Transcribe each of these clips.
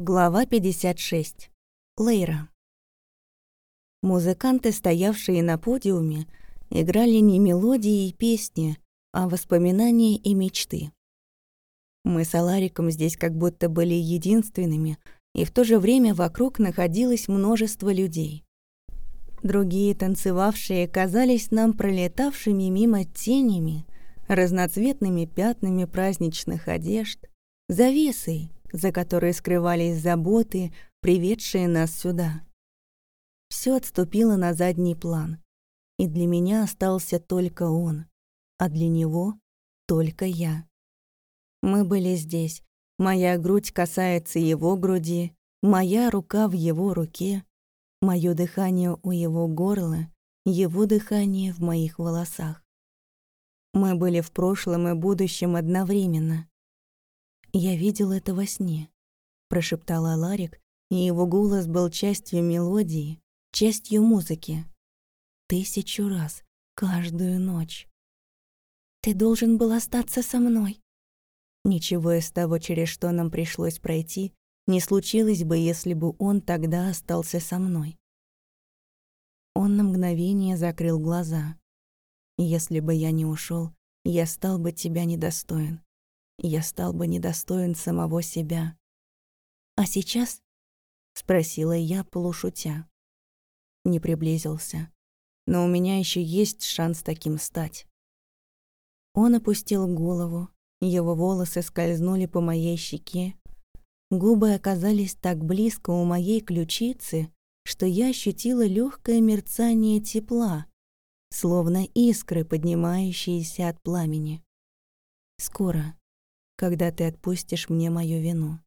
Глава 56. Лейра. Музыканты, стоявшие на подиуме, играли не мелодии и песни, а воспоминания и мечты. Мы с Алариком здесь как будто были единственными, и в то же время вокруг находилось множество людей. Другие танцевавшие казались нам пролетавшими мимо тенями, разноцветными пятнами праздничных одежд, завесой, за которой скрывались заботы, приведшие нас сюда. Все отступило на задний план, и для меня остался только он, а для него — только я. Мы были здесь. Моя грудь касается его груди, моя рука в его руке, мое дыхание у его горла, его дыхание в моих волосах. Мы были в прошлом и будущем одновременно. «Я видел это во сне», — прошептал Аларик, и его голос был частью мелодии, частью музыки. Тысячу раз, каждую ночь. «Ты должен был остаться со мной». Ничего из того, через что нам пришлось пройти, не случилось бы, если бы он тогда остался со мной. Он на мгновение закрыл глаза. Если бы я не ушел, я стал бы тебя недостоин я стал бы недостоин самого себя. «А сейчас?» — спросила я, полушутя. Не приблизился. Но у меня еще есть шанс таким стать. Он опустил голову, его волосы скользнули по моей щеке. Губы оказались так близко у моей ключицы, что я ощутила легкое мерцание тепла, словно искры, поднимающиеся от пламени. Скоро, когда ты отпустишь мне мою вину.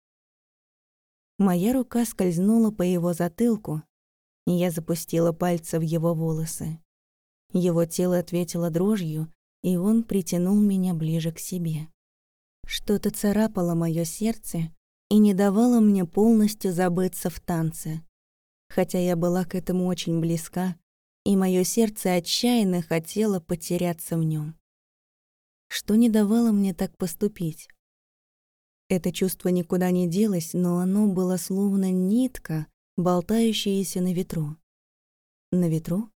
Моя рука скользнула по его затылку, и я запустила пальцы в его волосы. Его тело ответило дрожью, и он притянул меня ближе к себе. Что-то царапало моё сердце и не давало мне полностью забыться в танце. Хотя я была к этому очень близка, и моё сердце отчаянно хотело потеряться в нём. Что не давало мне так поступить? Это чувство никуда не делось, но оно было словно нитка, болтающаяся на ветру. На ветру?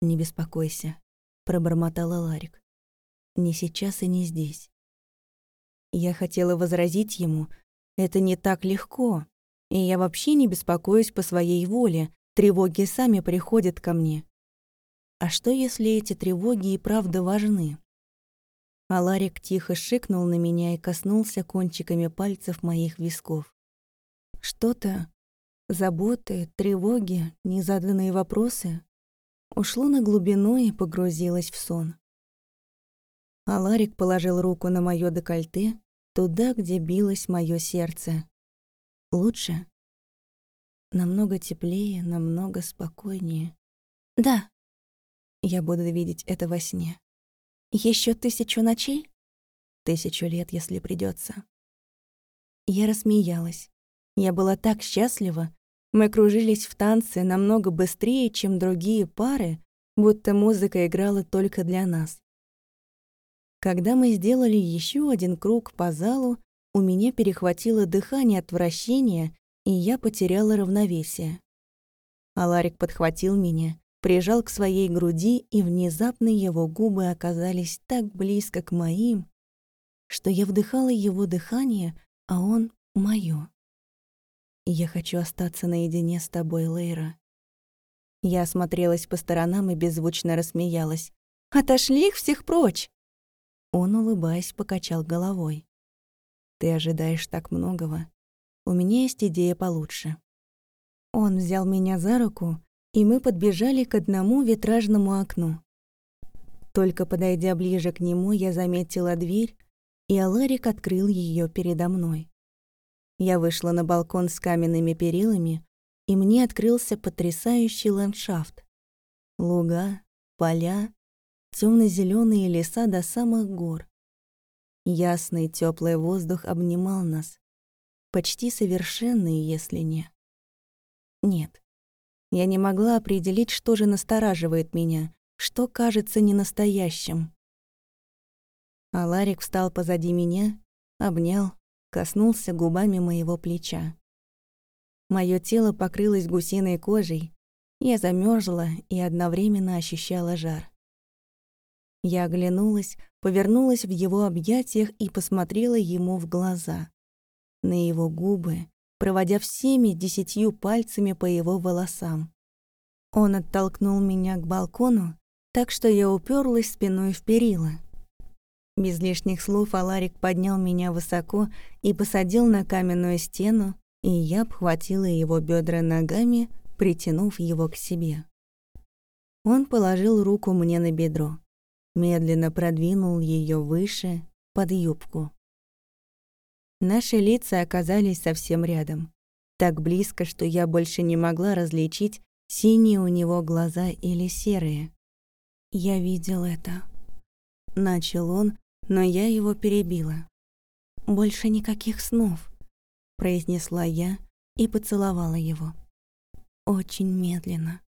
«Не беспокойся», — пробормотала Ларик. «Не сейчас и не здесь». Я хотела возразить ему, это не так легко, и я вообще не беспокоюсь по своей воле, тревоги сами приходят ко мне. А что, если эти тревоги и правда важны? Аларик тихо шикнул на меня и коснулся кончиками пальцев моих висков. Что-то, заботы, тревоги, незаданные вопросы ушло на глубину и погрузилось в сон. Аларик положил руку на моё декольте, туда, где билось моё сердце. Лучше? Намного теплее, намного спокойнее. Да. Я буду видеть это во сне. Еще тысячу ночей? Тысячу лет, если придется. Я рассмеялась. Я была так счастлива. Мы кружились в танце намного быстрее, чем другие пары, будто музыка играла только для нас. Когда мы сделали еще один круг по залу, у меня перехватило дыхание от вращения, и я потеряла равновесие. Аларик подхватил меня, прижал к своей груди, и внезапно его губы оказались так близко к моим, что я вдыхала его дыхание, а он — моё. «Я хочу остаться наедине с тобой, Лейра». Я осмотрелась по сторонам и беззвучно рассмеялась. «Отошли их всех прочь!» Он, улыбаясь, покачал головой. «Ты ожидаешь так многого. У меня есть идея получше». Он взял меня за руку и мы подбежали к одному витражному окну. Только подойдя ближе к нему, я заметила дверь, и Аларик открыл ее передо мной. Я вышла на балкон с каменными перилами, и мне открылся потрясающий ландшафт. Луга, поля, темно зеленые леса до самых гор. Ясный теплый воздух обнимал нас, почти совершенный, если не. Нет, я не могла определить, что же настораживает меня, что кажется ненастоящим. А Ларик встал позади меня, обнял, коснулся губами моего плеча. Моё тело покрылось гусиной кожей, я замерзла и одновременно ощущала жар. Я оглянулась, повернулась в его объятиях и посмотрела ему в глаза. На его губы, проводя всеми десятью пальцами по его волосам. Он оттолкнул меня к балкону, так что я уперлась спиной в перила. Без лишних слов Аларик поднял меня высоко и посадил на каменную стену, и я обхватила его бедра ногами, притянув его к себе. Он положил руку мне на бедро, медленно продвинул ее выше, под юбку. Наши лица оказались совсем рядом, так близко, что я больше не могла различить, синие у него глаза или серые. «Я видел это», — начал он, но я его перебила. «Больше никаких снов», — произнесла я и поцеловала его. Очень медленно,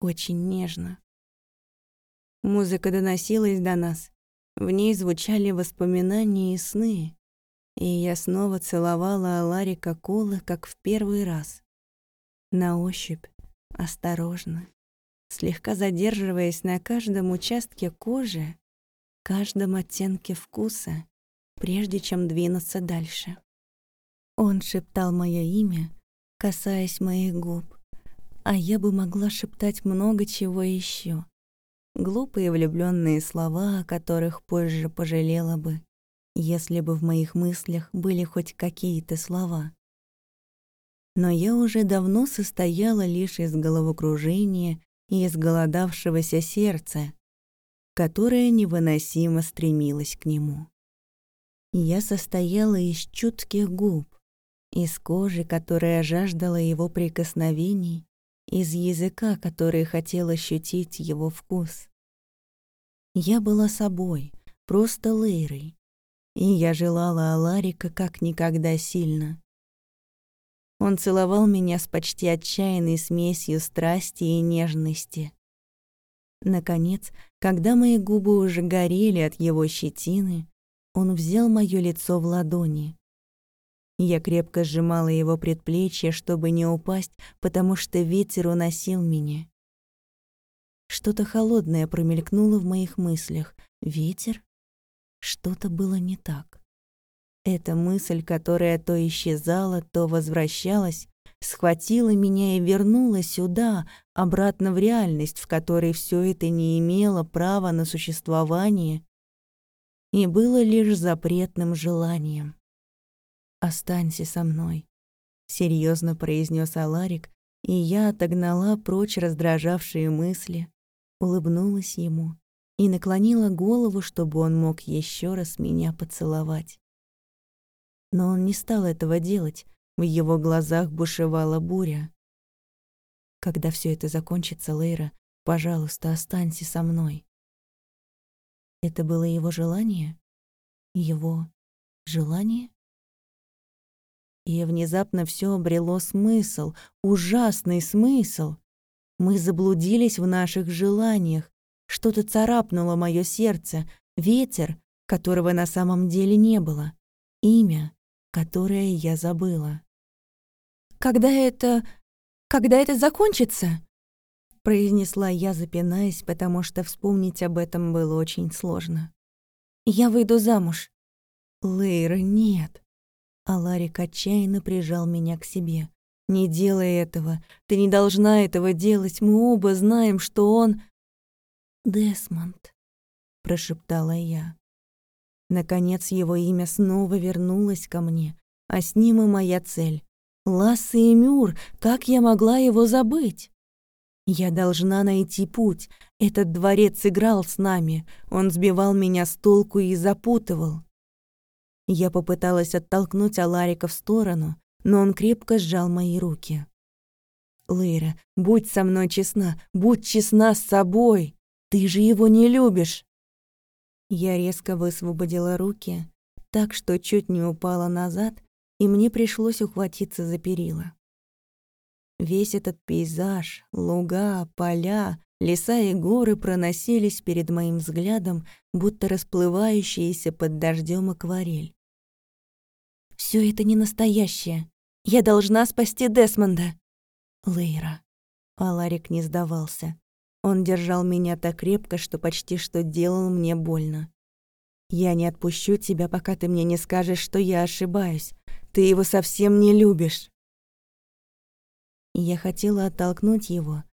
очень нежно. Музыка доносилась до нас. В ней звучали воспоминания и сны. И я снова целовала Аларика Кола, как в первый раз. На ощупь, осторожно, слегка задерживаясь на каждом участке кожи, каждом оттенке вкуса, прежде чем двинуться дальше. Он шептал мое имя, касаясь моих губ, а я бы могла шептать много чего еще. Глупые влюбленные слова, о которых позже пожалела бы, если бы в моих мыслях были хоть какие-то слова. Но я уже давно состояла лишь из головокружения и изголодавшегося сердца, которая невыносимо стремилась к нему. Я состояла из чутких губ, из кожи, которая жаждала его прикосновений, из языка, который хотел ощутить его вкус. Я была собой, просто Лейрой, и я желала Аларика как никогда сильно. Он целовал меня с почти отчаянной смесью страсти и нежности. Наконец, когда мои губы уже горели от его щетины, он взял моё лицо в ладони. Я крепко сжимала его предплечье, чтобы не упасть, потому что ветер уносил меня. Что-то холодное промелькнуло в моих мыслях. Ветер? Что-то было не так. Эта мысль, которая то исчезала, то возвращалась, схватила меня и вернула сюда, обратно в реальность, в которой все это не имело права на существование и было лишь запретным желанием. «Останься со мной», — серьезно произнес Аларик, и я отогнала прочь раздражавшие мысли, улыбнулась ему и наклонила голову, чтобы он мог еще раз меня поцеловать. Но он не стал этого делать, в его глазах бушевала буря. Когда все это закончится, Лейра, пожалуйста, останься со мной. Это было его желание? Его желание? И внезапно все обрело смысл, ужасный смысл. Мы заблудились в наших желаниях. Что-то царапнуло мое сердце, ветер, которого на самом деле не было, имя, которое я забыла. «Когда это... когда это закончится?» произнесла я, запинаясь, потому что вспомнить об этом было очень сложно. «Я выйду замуж». «Лейра, нет». Аларик отчаянно прижал меня к себе. «Не делай этого. Ты не должна этого делать. Мы оба знаем, что он...» «Десмонд», — прошептала я. Наконец его имя снова вернулось ко мне, а с ним и моя цель. Ласса и Мюр, как я могла его забыть? Я должна найти путь. Этот дворец играл с нами. Он сбивал меня с толку и запутывал. Я попыталась оттолкнуть Аларика в сторону, но он крепко сжал мои руки. «Лейра, будь со мной честна, будь честна с собой. Ты же его не любишь!» Я резко высвободила руки, так что чуть не упала назад, и мне пришлось ухватиться за перила. Весь этот пейзаж, луга, поля, леса и горы проносились перед моим взглядом, будто расплывающиеся под дождем акварель. Все это не настоящее. Я должна спасти Десмонда. Лейра. Аларик не сдавался. Он держал меня так крепко, что почти что делал мне больно. «Я не отпущу тебя, пока ты мне не скажешь, что я ошибаюсь. Ты его совсем не любишь». Я хотела оттолкнуть его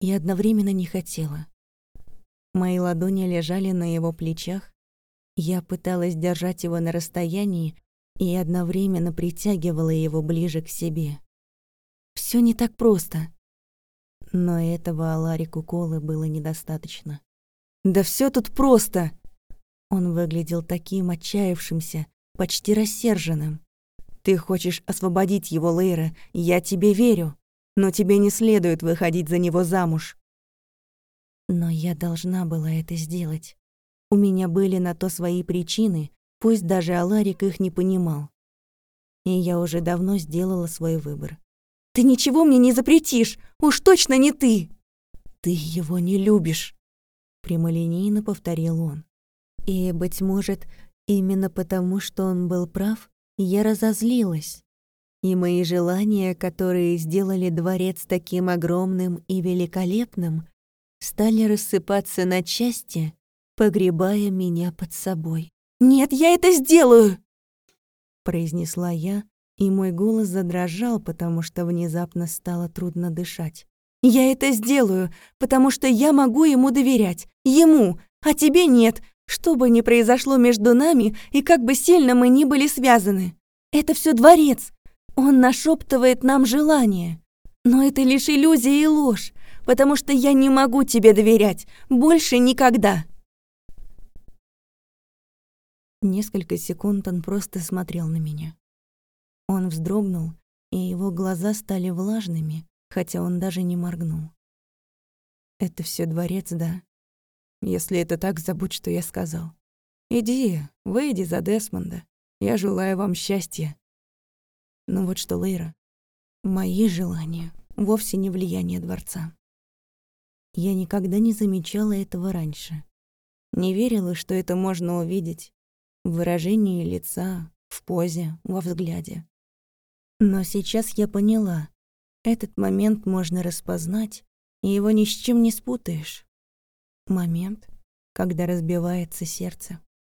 и одновременно не хотела. Мои ладони лежали на его плечах. Я пыталась держать его на расстоянии и одновременно притягивала его ближе к себе. Все не так просто. Но этого Аларику Колы было недостаточно. «Да все тут просто!» Он выглядел таким отчаявшимся, почти рассерженным. «Ты хочешь освободить его, Лейра, я тебе верю, но тебе не следует выходить за него замуж». Но я должна была это сделать. У меня были на то свои причины, пусть даже Аларик их не понимал. И я уже давно сделала свой выбор. «Ты ничего мне не запретишь! Уж точно не ты!» «Ты его не любишь!» Прямолинейно повторил он. И, быть может, именно потому, что он был прав, я разозлилась. И мои желания, которые сделали дворец таким огромным и великолепным, стали рассыпаться на части, погребая меня под собой. «Нет, я это сделаю!» произнесла я, и мой голос задрожал, потому что внезапно стало трудно дышать. «Я это сделаю, потому что я могу ему доверять. Ему, а тебе нет, что бы ни произошло между нами и как бы сильно мы ни были связаны. Это все дворец. Он нашептывает нам желание. Но это лишь иллюзия и ложь, потому что я не могу тебе доверять. Больше никогда. Несколько секунд он просто смотрел на меня. Он вздрогнул, и его глаза стали влажными, хотя он даже не моргнул. Это все дворец, да? Если это так, забудь, что я сказал. Иди, выйди за Десмонда. Я желаю вам счастья. Ну вот что, Лейра, мои желания вовсе не влияние дворца. Я никогда не замечала этого раньше. Не верила, что это можно увидеть в выражении лица, в позе, во взгляде. Но сейчас я поняла, этот момент можно распознать, и его ни с чем не спутаешь момент, когда разбивается сердце.